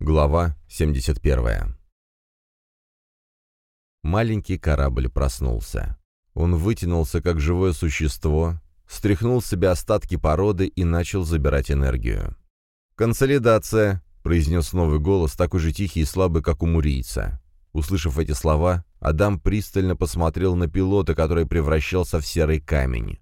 Глава 71. Маленький корабль проснулся. Он вытянулся, как живое существо, стряхнул с себя остатки породы и начал забирать энергию. «Консолидация», — произнес новый голос, такой же тихий и слабый, как у мурийца. Услышав эти слова, Адам пристально посмотрел на пилота, который превращался в серый камень.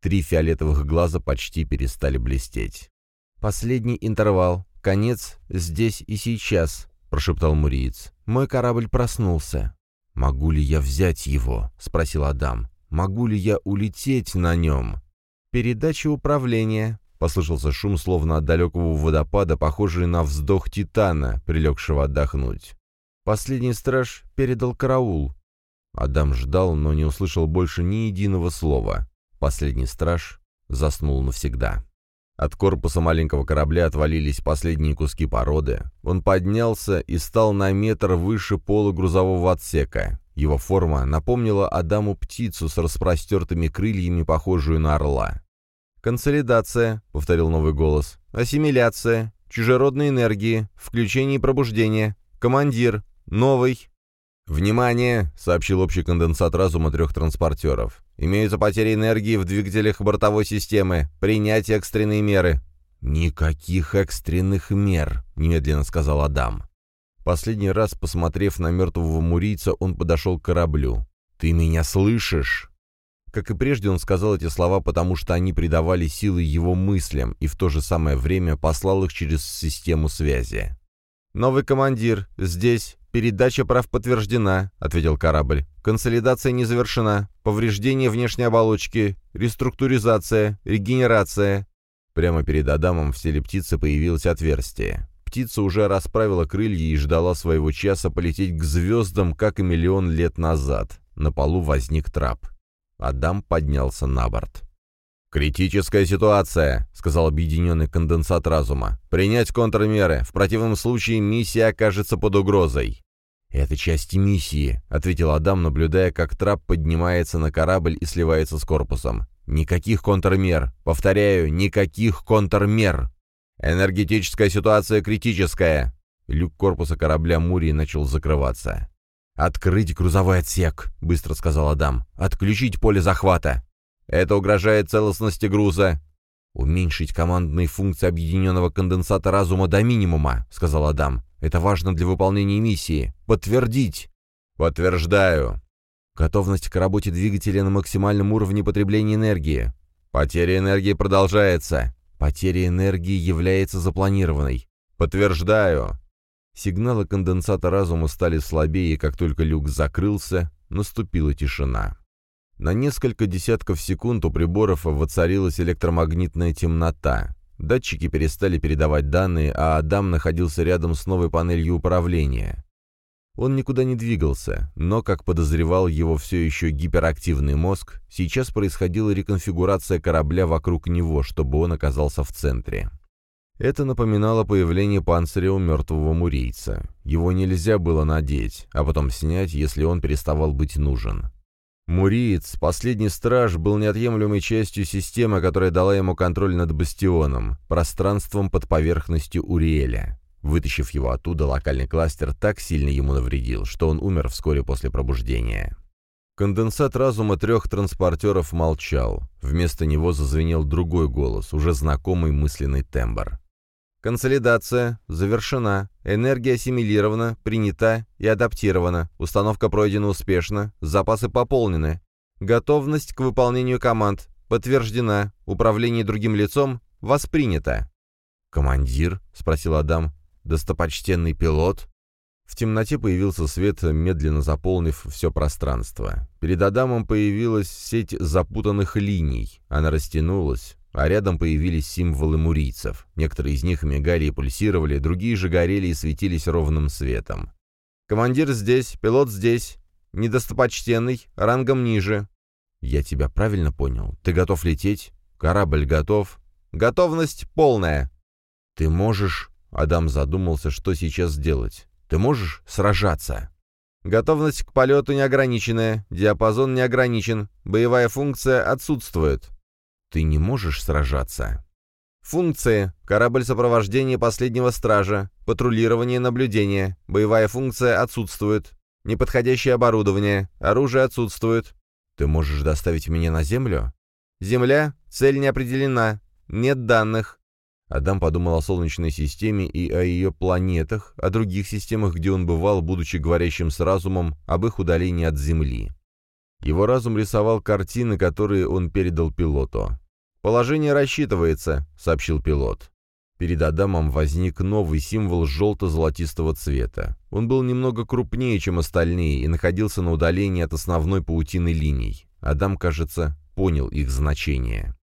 Три фиолетовых глаза почти перестали блестеть. «Последний интервал. Конец здесь и сейчас», — прошептал Муриец. «Мой корабль проснулся». «Могу ли я взять его?» — спросил Адам. «Могу ли я улететь на нем?» «Передача управления», — послышался шум, словно от далекого водопада, похожий на вздох Титана, прилегшего отдохнуть. Последний страж передал караул. Адам ждал, но не услышал больше ни единого слова. Последний страж заснул навсегда. От корпуса маленького корабля отвалились последние куски породы. Он поднялся и стал на метр выше пола грузового отсека. Его форма напомнила Адаму птицу с распростертыми крыльями, похожую на орла. «Консолидация», — повторил новый голос, — «ассимиляция, чужеродные энергии, включение и пробуждение, командир, «Новый». «Внимание!» — сообщил общий конденсат разума трех транспортеров. «Имеются потери энергии в двигателях бортовой системы. Принять экстренные меры». «Никаких экстренных мер», — немедленно сказал Адам. Последний раз, посмотрев на мертвого мурийца, он подошел к кораблю. «Ты меня слышишь?» Как и прежде, он сказал эти слова, потому что они придавали силы его мыслям и в то же самое время послал их через систему связи. «Новый командир, здесь, «Передача прав подтверждена», — ответил корабль. «Консолидация не завершена. Повреждение внешней оболочки. Реструктуризация. Регенерация». Прямо перед Адамом в теле птицы появилось отверстие. Птица уже расправила крылья и ждала своего часа полететь к звездам, как и миллион лет назад. На полу возник трап. Адам поднялся на борт. «Критическая ситуация», — сказал объединенный конденсат разума. «Принять контрмеры. В противном случае миссия окажется под угрозой». «Это часть миссии», — ответил Адам, наблюдая, как трап поднимается на корабль и сливается с корпусом. «Никаких контрмер. Повторяю, никаких контрмер. Энергетическая ситуация критическая». Люк корпуса корабля Мурии начал закрываться. «Открыть грузовой отсек», — быстро сказал Адам. «Отключить поле захвата». Это угрожает целостности груза. «Уменьшить командные функции объединенного конденсата разума до минимума», — сказал Адам. «Это важно для выполнения миссии. Подтвердить». «Подтверждаю». «Готовность к работе двигателя на максимальном уровне потребления энергии». «Потеря энергии продолжается». «Потеря энергии является запланированной». «Подтверждаю». Сигналы конденсата разума стали слабее, как только люк закрылся, наступила тишина. На несколько десятков секунд у приборов воцарилась электромагнитная темнота. Датчики перестали передавать данные, а Адам находился рядом с новой панелью управления. Он никуда не двигался, но, как подозревал его все еще гиперактивный мозг, сейчас происходила реконфигурация корабля вокруг него, чтобы он оказался в центре. Это напоминало появление панциря у мертвого мурийца. Его нельзя было надеть, а потом снять, если он переставал быть нужен. Муриец, последний страж, был неотъемлемой частью системы, которая дала ему контроль над бастионом, пространством под поверхностью Уриэля. Вытащив его оттуда, локальный кластер так сильно ему навредил, что он умер вскоре после пробуждения. Конденсат разума трех транспортеров молчал. Вместо него зазвенел другой голос, уже знакомый мысленный тембр. Консолидация завершена, энергия ассимилирована, принята и адаптирована, установка пройдена успешно, запасы пополнены. Готовность к выполнению команд подтверждена, управление другим лицом воспринято. «Командир?» — спросил Адам. «Достопочтенный пилот?» В темноте появился свет, медленно заполнив все пространство. Перед Адамом появилась сеть запутанных линий. Она растянулась, а рядом появились символы мурийцев. Некоторые из них мигали и пульсировали, другие же горели и светились ровным светом. «Командир здесь, пилот здесь, недостопочтенный, рангом ниже». «Я тебя правильно понял? Ты готов лететь? Корабль готов?» «Готовность полная». «Ты можешь...» — Адам задумался, что сейчас сделать. «Ты можешь сражаться?» «Готовность к полету неограниченная, диапазон не ограничен, боевая функция отсутствует». «Ты не можешь сражаться?» Функции. Корабль сопровождения последнего стража. Патрулирование наблюдения. Боевая функция отсутствует. Неподходящее оборудование. Оружие отсутствует. Ты можешь доставить меня на Землю? Земля. Цель не определена. Нет данных. Адам подумал о Солнечной системе и о ее планетах, о других системах, где он бывал, будучи говорящим с разумом, об их удалении от Земли. Его разум рисовал картины, которые он передал пилоту. «Положение рассчитывается», — сообщил пилот. Перед Адамом возник новый символ желто-золотистого цвета. Он был немного крупнее, чем остальные, и находился на удалении от основной паутины линий. Адам, кажется, понял их значение.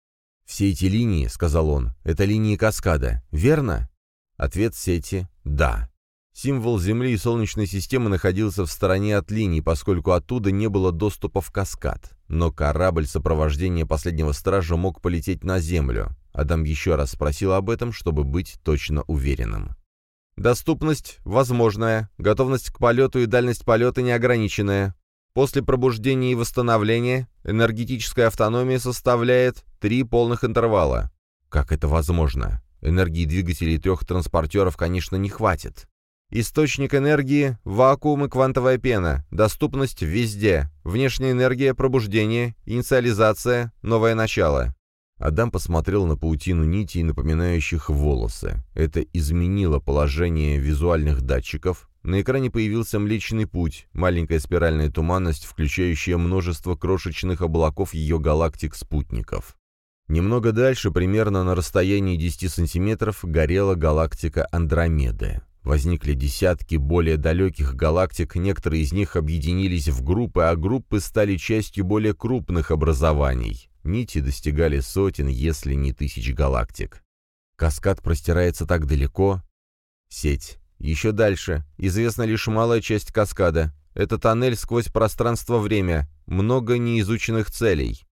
«Все эти линии, — сказал он, — это линии каскада, верно?» Ответ сети — «да». Символ Земли и Солнечной системы находился в стороне от линий, поскольку оттуда не было доступа в каскад. Но корабль сопровождения последнего стража мог полететь на Землю. Адам еще раз спросил об этом, чтобы быть точно уверенным. Доступность возможная, готовность к полету и дальность полета неограниченная. После пробуждения и восстановления энергетическая автономия составляет три полных интервала. Как это возможно? Энергии двигателей трех транспортеров, конечно, не хватит. Источник энергии – вакуум и квантовая пена. Доступность везде. Внешняя энергия, пробуждение, инициализация, новое начало. Адам посмотрел на паутину нитей, напоминающих волосы. Это изменило положение визуальных датчиков, на экране появился Млечный Путь, маленькая спиральная туманность, включающая множество крошечных облаков ее галактик-спутников. Немного дальше, примерно на расстоянии 10 сантиметров, горела галактика Андромеды. Возникли десятки более далеких галактик, некоторые из них объединились в группы, а группы стали частью более крупных образований. Нити достигали сотен, если не тысяч галактик. Каскад простирается так далеко. Сеть еще дальше. Известна лишь малая часть каскада. Это тоннель сквозь пространство-время. Много неизученных целей.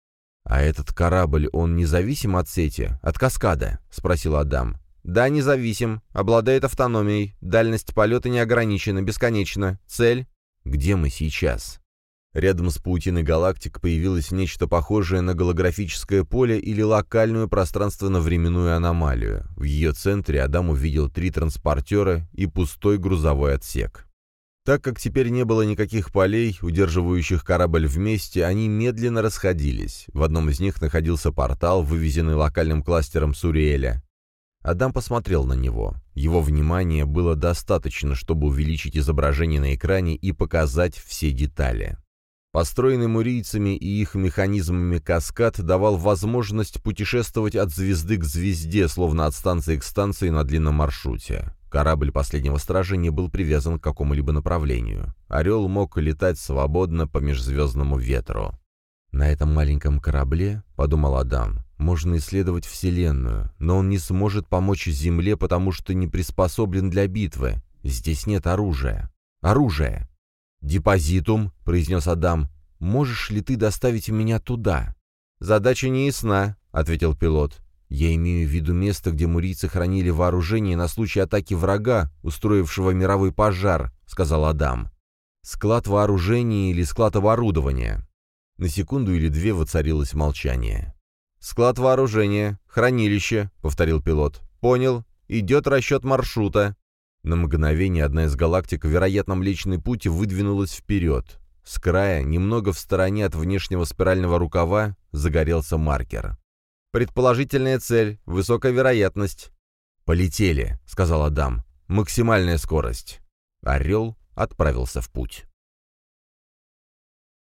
«А этот корабль, он независим от сети, от каскада?» — спросил Адам. «Да, независим. Обладает автономией. Дальность полета не ограничена, бесконечна. Цель? Где мы сейчас?» Рядом с паутиной галактик появилось нечто похожее на голографическое поле или локальную пространственно-временную аномалию. В ее центре Адам увидел три транспортера и пустой грузовой отсек. Так как теперь не было никаких полей, удерживающих корабль вместе, они медленно расходились. В одном из них находился портал, вывезенный локальным кластером Суриэля. Адам посмотрел на него. Его внимания было достаточно, чтобы увеличить изображение на экране и показать все детали. Построенный мурийцами и их механизмами каскад давал возможность путешествовать от звезды к звезде, словно от станции к станции на длинном маршруте. Корабль последнего стража не был привязан к какому-либо направлению. Орел мог летать свободно по межзвездному ветру. «На этом маленьком корабле, — подумал Адам, — можно исследовать Вселенную, но он не сможет помочь Земле, потому что не приспособлен для битвы. Здесь нет оружия. Оружие!» «Депозитум», — произнес Адам, — «можешь ли ты доставить меня туда?» «Задача не ясна», — ответил пилот. «Я имею в виду место, где мурийцы хранили вооружение на случай атаки врага, устроившего мировой пожар», — сказал Адам. «Склад вооружения или склад оборудования?» На секунду или две воцарилось молчание. «Склад вооружения, хранилище», — повторил пилот. «Понял. Идет расчет маршрута». На мгновение одна из галактик, вероятно, Млечный Путь, выдвинулась вперед. С края, немного в стороне от внешнего спирального рукава, загорелся маркер. «Предположительная цель, высокая вероятность». «Полетели», — сказал Адам. «Максимальная скорость». Орел отправился в путь.